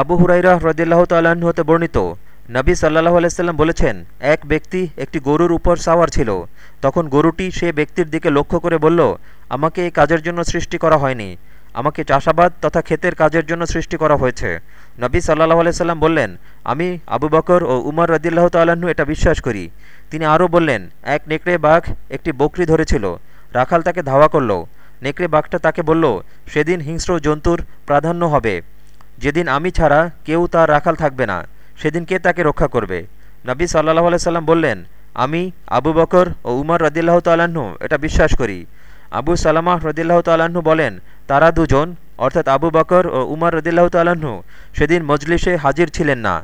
আবু হুরাইরা হ্রদিল্লাহ তাল্লাহ্ন হতে বর্ণিত। নবী সাল্লাহ আলাইসাল্লাম বলেছেন, এক ব্যক্তি একটি গরুর উপর সাওয়ার ছিল। তখন গরুটি সে ব্যক্তির দিকে লক্ষ্য করে বলল, আমাকে এই কাজের জন্য সৃষ্টি করা হয়নি। আমাকে চাষাবাদ তথা ক্ষেতের কাজের জন্য সৃষ্টি করা হয়েছে। নবী সাল্লাহ আলাইসাল্লাম বললেন, আমি আবু বকর ও উমর রদিল্লাহ তাল্লাহ্ন এটা বিশ্বাস করি। তিনি আরও বললেন, এক নেকড়ে বাঘ একটি বকরি ধরেছিল। রাখাল তাকে ধাওয়া করল। নেকড়ে বাঘটা তাকে বলল, সেদিন হিংস্র জন্তুর প্রাধান্য হবে। যেদিন আমি ছাড়া কেউ তার রাখাল থাকবে না, সেদিন কে তাকে রক্ষা করবে? নবী সাল্লাহ আলাইসাল্লাম বললেন, আমি আবু বকর ও উমর রদিল্লাহ তাল্লাহ্ন এটা বিশ্বাস করি। আবু সালামাহ রদিল্লাহ তাল্লাহ্ন বলেন, তারা দুজন, অর্থাৎ আবু বকর ও উমর রদিল্লাহ তাল্লাহ্ন সেদিন মজলিসে হাজির ছিলেন না।